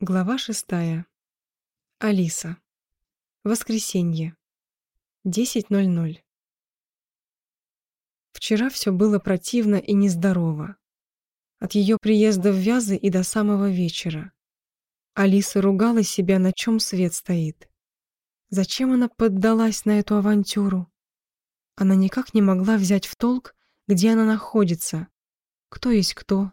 Глава шестая. Алиса. Воскресенье. 10.00. Вчера все было противно и нездорово. От ее приезда в Вязы и до самого вечера. Алиса ругала себя, на чем свет стоит. Зачем она поддалась на эту авантюру? Она никак не могла взять в толк, где она находится. Кто есть кто?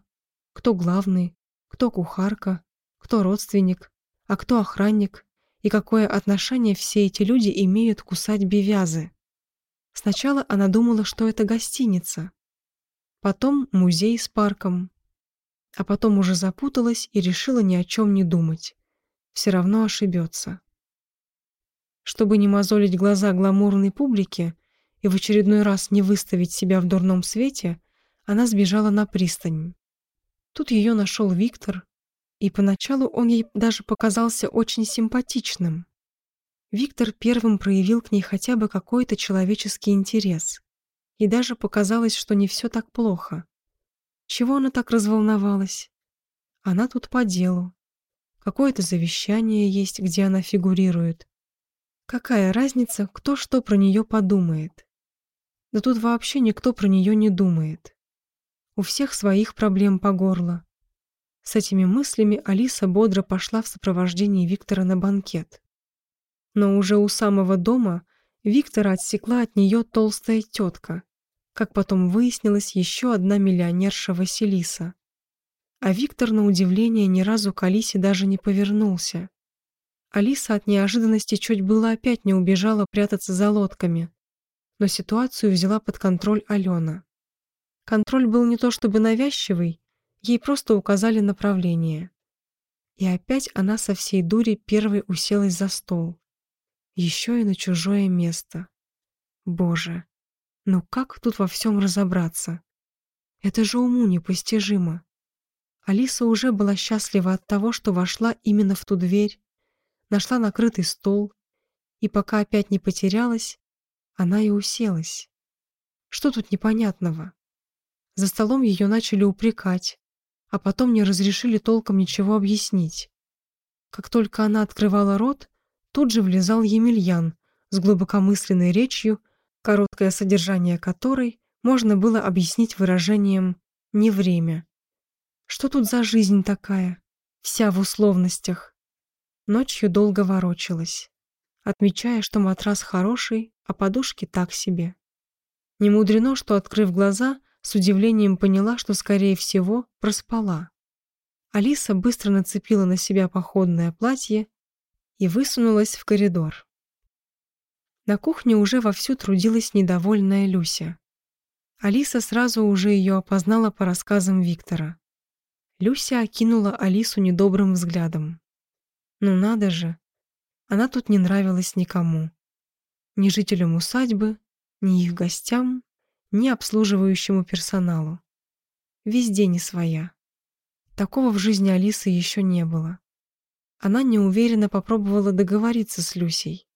Кто главный? Кто кухарка? Кто родственник, а кто охранник, и какое отношение все эти люди имеют к усадьбе Вязы. Сначала она думала, что это гостиница, потом музей с парком, а потом уже запуталась и решила ни о чем не думать. Все равно ошибется. Чтобы не мозолить глаза гламурной публике и в очередной раз не выставить себя в дурном свете, она сбежала на пристань. Тут ее нашел Виктор, и поначалу он ей даже показался очень симпатичным. Виктор первым проявил к ней хотя бы какой-то человеческий интерес. И даже показалось, что не все так плохо. Чего она так разволновалась? Она тут по делу. Какое-то завещание есть, где она фигурирует. Какая разница, кто что про нее подумает? Да тут вообще никто про нее не думает. У всех своих проблем по горло. С этими мыслями Алиса бодро пошла в сопровождении Виктора на банкет. Но уже у самого дома Виктора отсекла от нее толстая тетка, как потом выяснилось, еще одна миллионерша Василиса. А Виктор, на удивление, ни разу к Алисе даже не повернулся. Алиса от неожиданности чуть было опять не убежала прятаться за лодками, но ситуацию взяла под контроль Алена. Контроль был не то чтобы навязчивый, Ей просто указали направление. И опять она со всей дури первой уселась за стол. Еще и на чужое место. Боже, ну как тут во всем разобраться? Это же уму непостижимо. Алиса уже была счастлива от того, что вошла именно в ту дверь, нашла накрытый стол, и пока опять не потерялась, она и уселась. Что тут непонятного? За столом ее начали упрекать, а потом не разрешили толком ничего объяснить. Как только она открывала рот, тут же влезал Емельян с глубокомысленной речью, короткое содержание которой можно было объяснить выражением «не время». Что тут за жизнь такая? Вся в условностях. Ночью долго ворочалась, отмечая, что матрас хороший, а подушки так себе. Не мудрено, что, открыв глаза, с удивлением поняла, что, скорее всего, проспала. Алиса быстро нацепила на себя походное платье и высунулась в коридор. На кухне уже вовсю трудилась недовольная Люся. Алиса сразу уже ее опознала по рассказам Виктора. Люся окинула Алису недобрым взглядом. Ну надо же, она тут не нравилась никому. Ни жителям усадьбы, ни их гостям, ни обслуживающему персоналу. Везде не своя. Такого в жизни Алисы еще не было. Она неуверенно попробовала договориться с Люсей.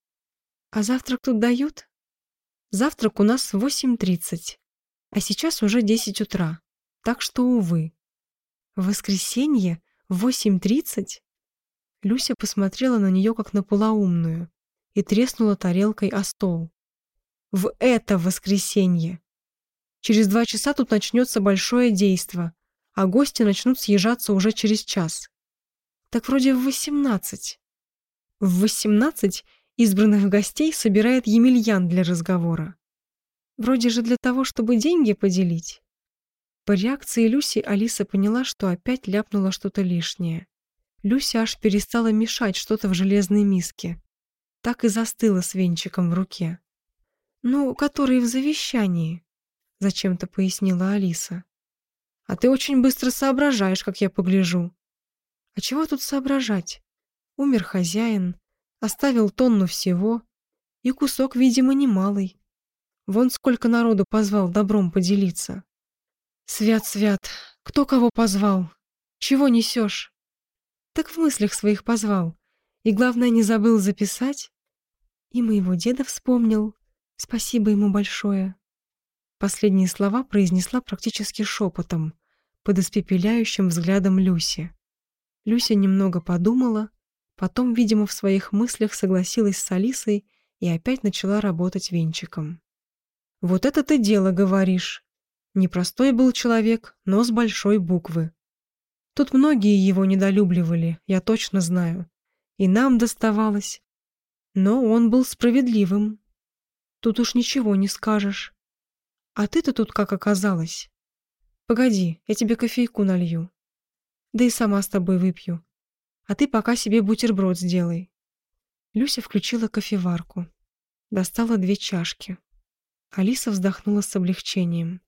«А завтрак тут дают?» «Завтрак у нас в 8.30, а сейчас уже 10 утра, так что, увы». «В воскресенье? В 8.30?» Люся посмотрела на нее как на полоумную и треснула тарелкой о стол. «В это воскресенье! Через два часа тут начнется большое действо, а гости начнут съезжаться уже через час. Так вроде в восемнадцать. В восемнадцать избранных гостей собирает Емельян для разговора. Вроде же для того, чтобы деньги поделить. По реакции Люси Алиса поняла, что опять ляпнула что-то лишнее. Люся аж перестала мешать что-то в железной миске. Так и застыла с венчиком в руке. Ну, который в завещании зачем-то пояснила Алиса. А ты очень быстро соображаешь, как я погляжу. А чего тут соображать? Умер хозяин, оставил тонну всего, и кусок, видимо, немалый. Вон сколько народу позвал добром поделиться. Свят, свят, кто кого позвал? Чего несешь? Так в мыслях своих позвал. И главное, не забыл записать. И моего деда вспомнил. Спасибо ему большое. Последние слова произнесла практически шепотом, под испепеляющим взглядом Люси. Люся немного подумала, потом, видимо, в своих мыслях согласилась с Алисой и опять начала работать венчиком. «Вот это ты дело говоришь. Непростой был человек, но с большой буквы. Тут многие его недолюбливали, я точно знаю. И нам доставалось. Но он был справедливым. Тут уж ничего не скажешь. А ты-то тут как оказалась? Погоди, я тебе кофейку налью. Да и сама с тобой выпью. А ты пока себе бутерброд сделай. Люся включила кофеварку. Достала две чашки. Алиса вздохнула с облегчением.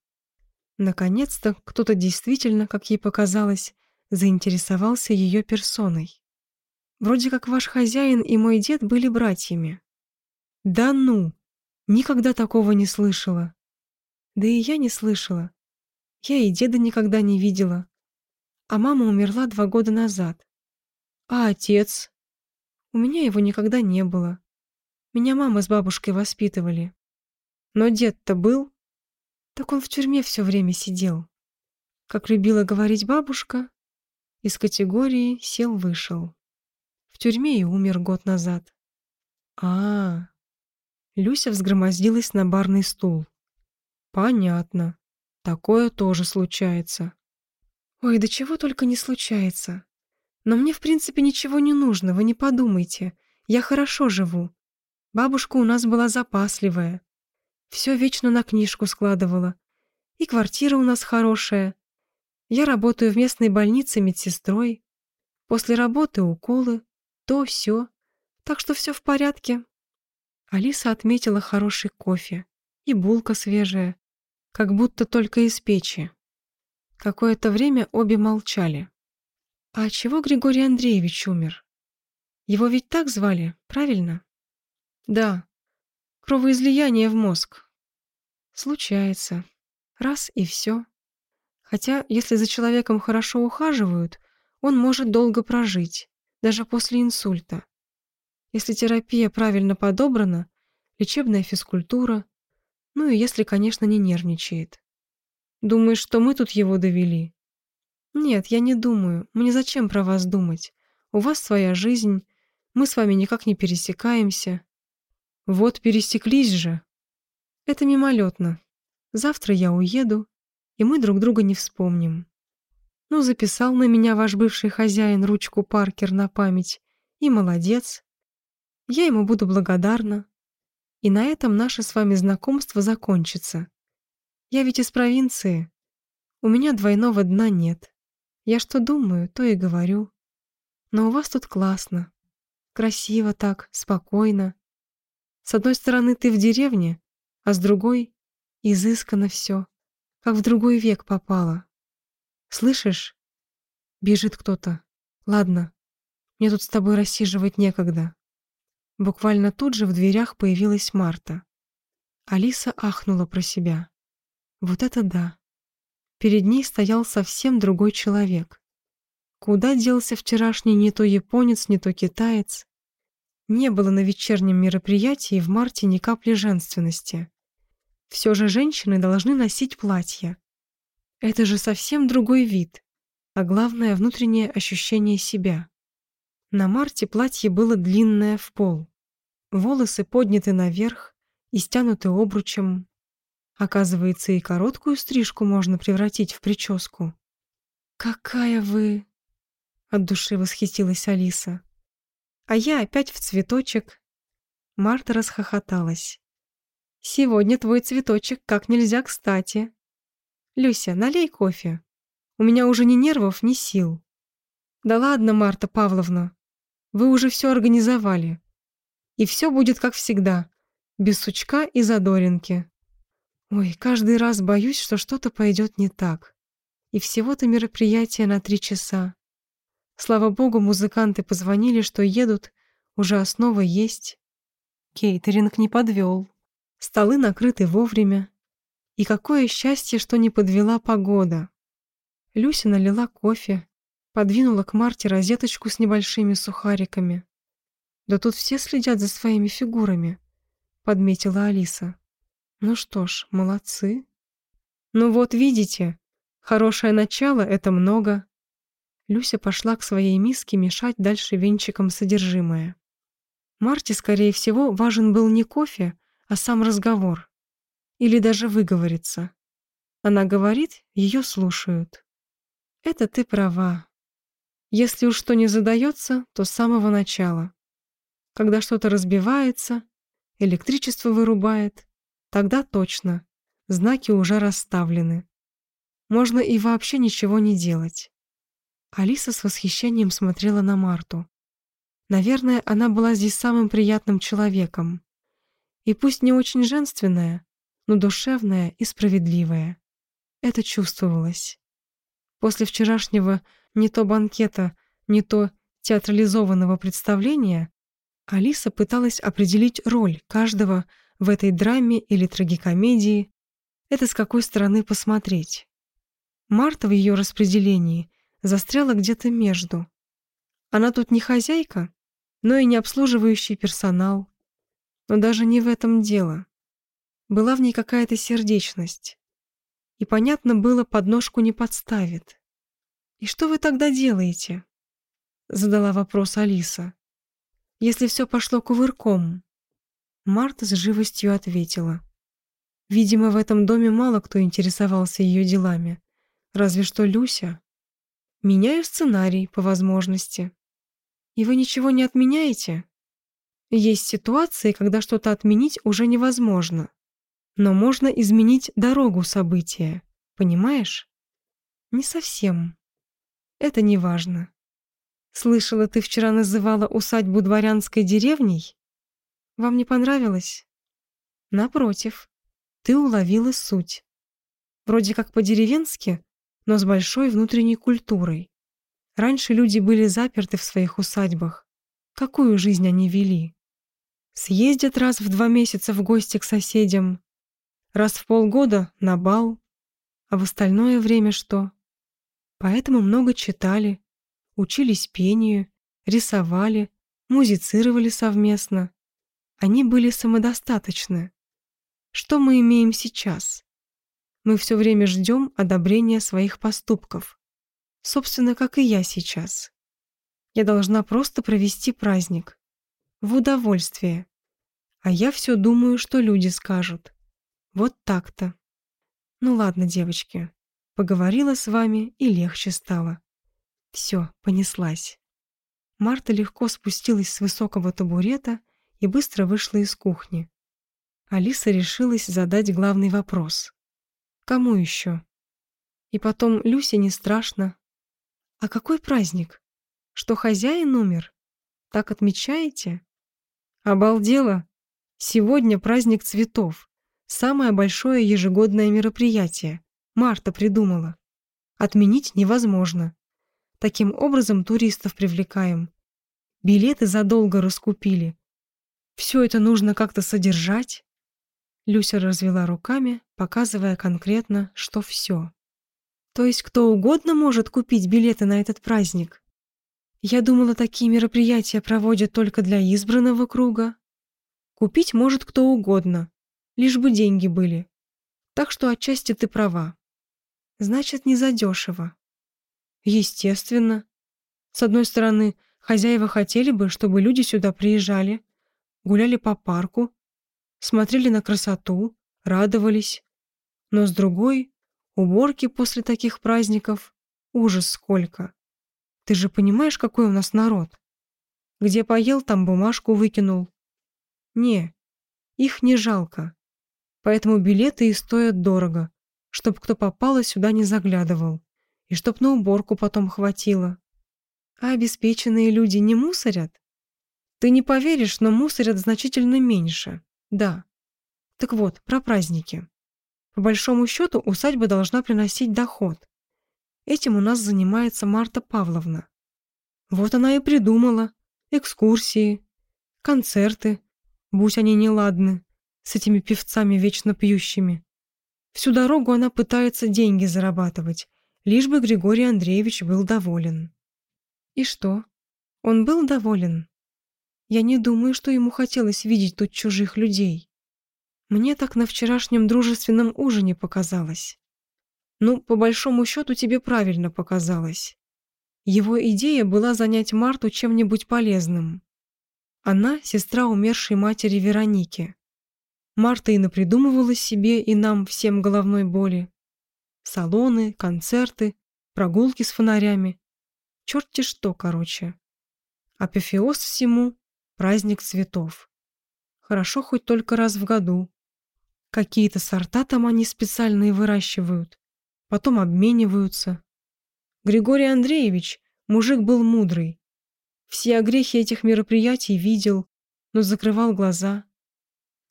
Наконец-то кто-то действительно, как ей показалось, заинтересовался ее персоной. Вроде как ваш хозяин и мой дед были братьями. Да ну! Никогда такого не слышала. Да и я не слышала. Я и деда никогда не видела. А мама умерла два года назад. А отец? У меня его никогда не было. Меня мама с бабушкой воспитывали. Но дед-то был. Так он в тюрьме все время сидел. Как любила говорить бабушка, из категории сел-вышел. В тюрьме и умер год назад. А, -а, а Люся взгромоздилась на барный стул. Понятно. Такое тоже случается. Ой, да чего только не случается. Но мне, в принципе, ничего не нужно, вы не подумайте. Я хорошо живу. Бабушка у нас была запасливая. Все вечно на книжку складывала. И квартира у нас хорошая. Я работаю в местной больнице медсестрой. После работы уколы, то все. Так что все в порядке. Алиса отметила хороший кофе и булка свежая, как будто только из печи. Какое-то время обе молчали. А чего Григорий Андреевич умер? Его ведь так звали, правильно? Да. Кровоизлияние в мозг. Случается. Раз и все. Хотя, если за человеком хорошо ухаживают, он может долго прожить, даже после инсульта. Если терапия правильно подобрана, лечебная физкультура, ну и если, конечно, не нервничает. Думаешь, что мы тут его довели? Нет, я не думаю. Мне зачем про вас думать? У вас своя жизнь, мы с вами никак не пересекаемся. Вот пересеклись же. Это мимолетно. Завтра я уеду, и мы друг друга не вспомним. Ну, записал на меня ваш бывший хозяин ручку Паркер на память, и молодец. Я ему буду благодарна. И на этом наше с вами знакомство закончится. Я ведь из провинции. У меня двойного дна нет. Я что думаю, то и говорю. Но у вас тут классно. Красиво так, спокойно. С одной стороны, ты в деревне, а с другой — изысканно все как в другой век попала. Слышишь? Бежит кто-то. Ладно, мне тут с тобой рассиживать некогда. Буквально тут же в дверях появилась Марта. Алиса ахнула про себя. Вот это да. Перед ней стоял совсем другой человек. Куда делся вчерашний не то японец, не то китаец? Не было на вечернем мероприятии в марте ни капли женственности. Все же женщины должны носить платья. Это же совсем другой вид, а главное внутреннее ощущение себя. На Марте платье было длинное в пол. Волосы подняты наверх и стянуты обручем. Оказывается, и короткую стрижку можно превратить в прическу. «Какая вы!» — от души восхитилась Алиса. «А я опять в цветочек». Марта расхохоталась. Сегодня твой цветочек как нельзя кстати. Люся, налей кофе. У меня уже ни нервов, ни сил. Да ладно, Марта Павловна. Вы уже все организовали. И все будет как всегда. Без сучка и задоринки. Ой, каждый раз боюсь, что что-то пойдет не так. И всего-то мероприятие на три часа. Слава богу, музыканты позвонили, что едут, уже основа есть. Кейтеринг не подвел. Столы накрыты вовремя. И какое счастье, что не подвела погода. Люся налила кофе, подвинула к Марте розеточку с небольшими сухариками. «Да тут все следят за своими фигурами», — подметила Алиса. «Ну что ж, молодцы». «Ну вот видите, хорошее начало — это много». Люся пошла к своей миске мешать дальше венчиком содержимое. Марте, скорее всего, важен был не кофе, а сам разговор. Или даже выговориться. Она говорит, ее слушают. Это ты права. Если уж что не задается, то с самого начала. Когда что-то разбивается, электричество вырубает, тогда точно, знаки уже расставлены. Можно и вообще ничего не делать. Алиса с восхищением смотрела на Марту. Наверное, она была здесь самым приятным человеком. И пусть не очень женственная, но душевная и справедливая. Это чувствовалось. После вчерашнего не то банкета, не то театрализованного представления Алиса пыталась определить роль каждого в этой драме или трагикомедии. Это с какой стороны посмотреть. Марта в ее распределении застряла где-то между. Она тут не хозяйка, но и не обслуживающий персонал. Но даже не в этом дело. Была в ней какая-то сердечность. И понятно было, подножку не подставит. «И что вы тогда делаете?» Задала вопрос Алиса. «Если все пошло кувырком?» Марта с живостью ответила. Видимо, в этом доме мало кто интересовался ее делами. Разве что Люся. Меняю сценарий по возможности. И вы ничего не отменяете? Есть ситуации, когда что-то отменить уже невозможно. Но можно изменить дорогу события, понимаешь? Не совсем. Это не важно. Слышала, ты вчера называла усадьбу дворянской деревней? Вам не понравилось? Напротив, ты уловила суть. Вроде как по-деревенски, но с большой внутренней культурой. Раньше люди были заперты в своих усадьбах. Какую жизнь они вели? Съездят раз в два месяца в гости к соседям, раз в полгода на бал, а в остальное время что? Поэтому много читали, учились пению, рисовали, музицировали совместно. Они были самодостаточны. Что мы имеем сейчас? Мы все время ждем одобрения своих поступков. Собственно, как и я сейчас. Я должна просто провести праздник. В удовольствие. А я все думаю, что люди скажут. Вот так-то. Ну ладно, девочки. Поговорила с вами и легче стало. Все, понеслась. Марта легко спустилась с высокого табурета и быстро вышла из кухни. Алиса решилась задать главный вопрос. Кому еще? И потом Люсе не страшно, а какой праздник? Что хозяин умер? Так отмечаете? Обалдела. Сегодня праздник цветов. Самое большое ежегодное мероприятие. Марта придумала. Отменить невозможно. Таким образом туристов привлекаем. Билеты задолго раскупили. Все это нужно как-то содержать. Люся развела руками, показывая конкретно, что все. То есть кто угодно может купить билеты на этот праздник? Я думала, такие мероприятия проводят только для избранного круга. Купить может кто угодно, лишь бы деньги были. Так что отчасти ты права. Значит, не задешево. Естественно. С одной стороны, хозяева хотели бы, чтобы люди сюда приезжали, гуляли по парку, смотрели на красоту, радовались. Но с другой, Уборки после таких праздников — ужас сколько. Ты же понимаешь, какой у нас народ? Где поел, там бумажку выкинул. Не, их не жалко. Поэтому билеты и стоят дорого, чтоб кто попало сюда не заглядывал, и чтоб на уборку потом хватило. А обеспеченные люди не мусорят? Ты не поверишь, но мусорят значительно меньше. Да. Так вот, про праздники. По большому счету усадьба должна приносить доход. Этим у нас занимается Марта Павловна. Вот она и придумала. Экскурсии, концерты, будь они неладны, с этими певцами вечно пьющими. Всю дорогу она пытается деньги зарабатывать, лишь бы Григорий Андреевич был доволен. И что? Он был доволен? Я не думаю, что ему хотелось видеть тут чужих людей. Мне так на вчерашнем дружественном ужине показалось. Ну, по большому счету тебе правильно показалось. Его идея была занять Марту чем-нибудь полезным. Она – сестра умершей матери Вероники. Марта и напридумывала себе и нам всем головной боли. Салоны, концерты, прогулки с фонарями. Черт-те что, короче. Апофеоз всему – праздник цветов. Хорошо хоть только раз в году. Какие-то сорта там они специальные выращивают. Потом обмениваются. Григорий Андреевич, мужик был мудрый. Все огрехи этих мероприятий видел, но закрывал глаза.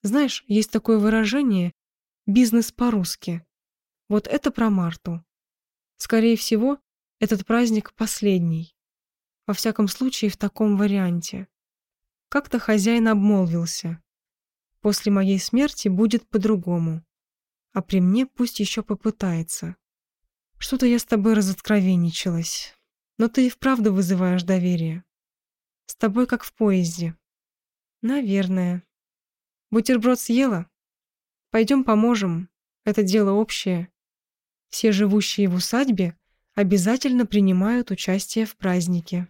Знаешь, есть такое выражение «бизнес по-русски». Вот это про Марту. Скорее всего, этот праздник последний. Во всяком случае, в таком варианте. Как-то хозяин обмолвился. После моей смерти будет по-другому. А при мне пусть еще попытается. Что-то я с тобой разоткровенничалась. Но ты и вправду вызываешь доверие. С тобой как в поезде. Наверное. Бутерброд съела? Пойдем поможем. Это дело общее. Все живущие в усадьбе обязательно принимают участие в празднике.